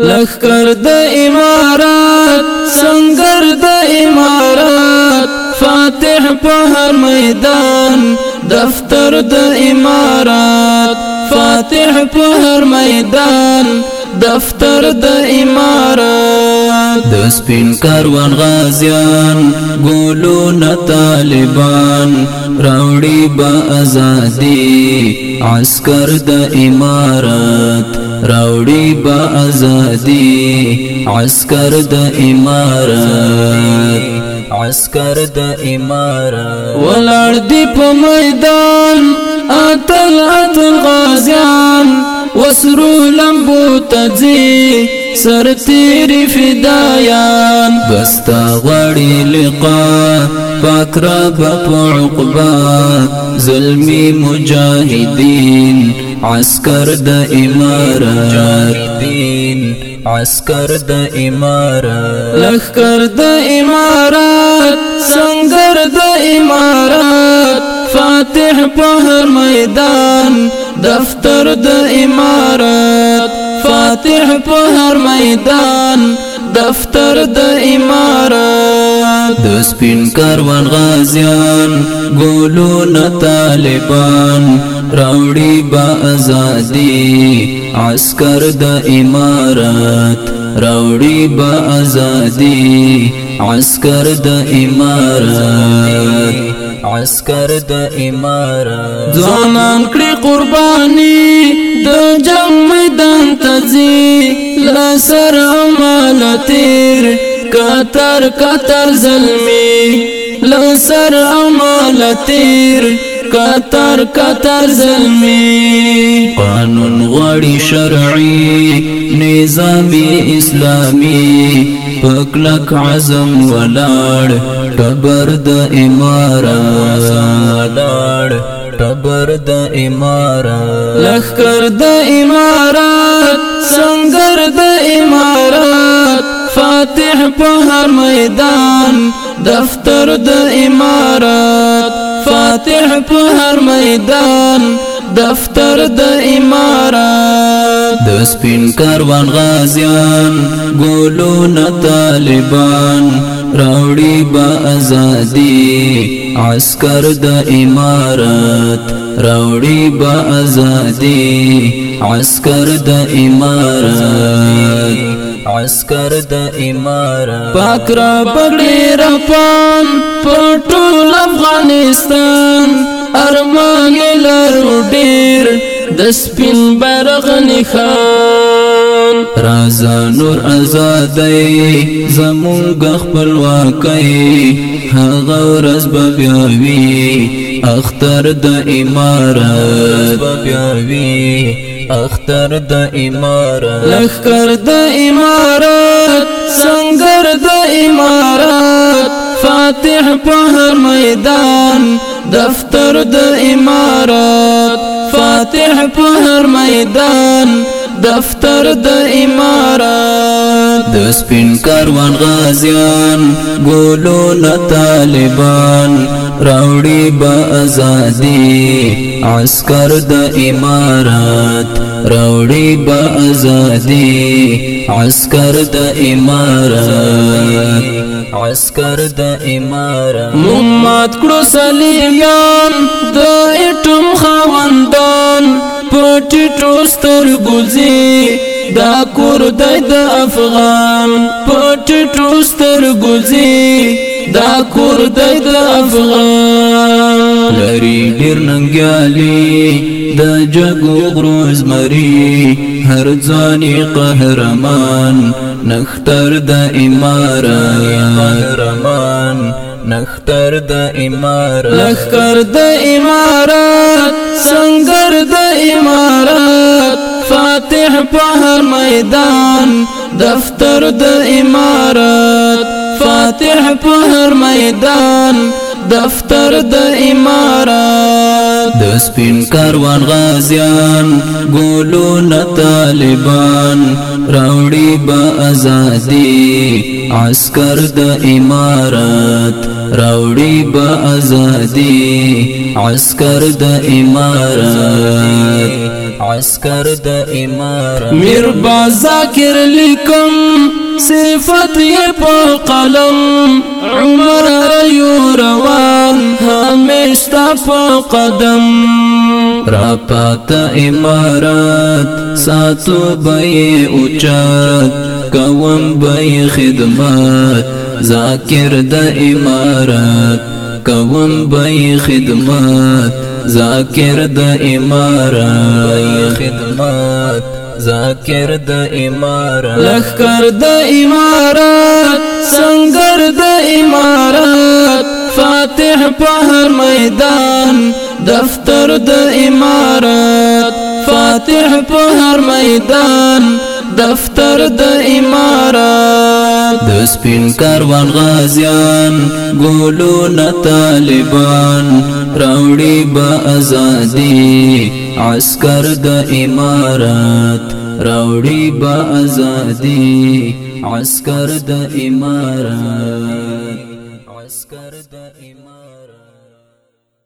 لخر د امارات سنگر د امارات فاتح په هر میدان دفتر د امارات فاتح په هر میدان دفتر د امارات د سپین کاروان غازیان ګولو نه طالبان راوړي با ازادي عسكر د امارات راوړي با ازادي عسكر د امارات عسكر د امارات ولړ دی په میدان اتل اتل غازیان وسرو لمبو تځي سر تیری فدایان بستا غړی لقا پاک را عقبا ظلمی مجاهدین عسكر د امارات عسكر د امارات لخر د امارات سنگر د امارات فاتح په میدان دفتر د امارات فاتح په هر میدان دفتر د امارات د سپین کاروان غازیان ګولو نه طالبان راوړي با ازادي عسكر د امارات راوړي با ازادي عسكر د امارات عسكر د امارات ځوانان کړي قرباني د جنگ میدان راځي لسر مال تیر کتر کتر ظلمي لسر مال تیر کتر کتر ظلمي قانون غړي شرعي نظامي اسلامي پکلک عزم ولاړ تبر د امارات تبر د امارات لخر د امارات امارات فاتح په هر میدان دفتر د امارات فاتح په هر میدان دفتر د امارات د سپین کاروان غازیان ګولو نه طالبان راوړي با ازادي عسكر د امارت راوړي با ازادي عسكر د امارت عسكر د امارت پاک را پکړي رپان پټول افغانستان ارمان لرو ډیر د سپین برغ نخان رازا نور آزادای زمونږ خپلواکۍ هغه ورځ به بیا وي اختر د امارت بیا وي اختر د امارت لخر د امارت سنگر د امارت فاتح په میدان دفتر د امارت فاتح په هر میدان دفتر د امارات د سپین کاروان غازیان ګولو طالبان راوړي با ازادي عسكر د امارات راوړي با ازادي عسكر د امارات عسكر د امارات محمد کړو سلیمان د اټم خوندان پټي ټوستر ګوزي دا کور د افغان پټي ټوستر ګوزي دا کور د افغان لري ډیر ننګالي د جګو غروز مری هر ځاني قهرمان نختر د امارات قهرمان نختر د امارات نختر د امارات سنگر د امارات فاتح په میدان دفتر د امارات فاتح په هر میدان دفتر د امارات د سپین کاروان غازیان ګولو نه طالبان راوړي به ازادي عسكر د امارات راوړي به ازادي عسكر د امارات عسكر د امارات میر با ذکر لیکم صفت یې په قلم عمر ایو روان همیشتا په قدم را پات امارات ساتو به اوچات کوم به خدمات ذاکر د امارات کوم به خدمات ذاکر د امارات خدمات ذکر د امارات لخر د امارات سنگر د امارات فاتح په هر میدان دفتر د امارات فاتح په هر میدان دفتر د امارات د سپین کاروان غازیان ګولو نه طالبان راوړي با ازادي عسكر د امارات راوړي با ازادي عسكر د امارات عسكر د امارات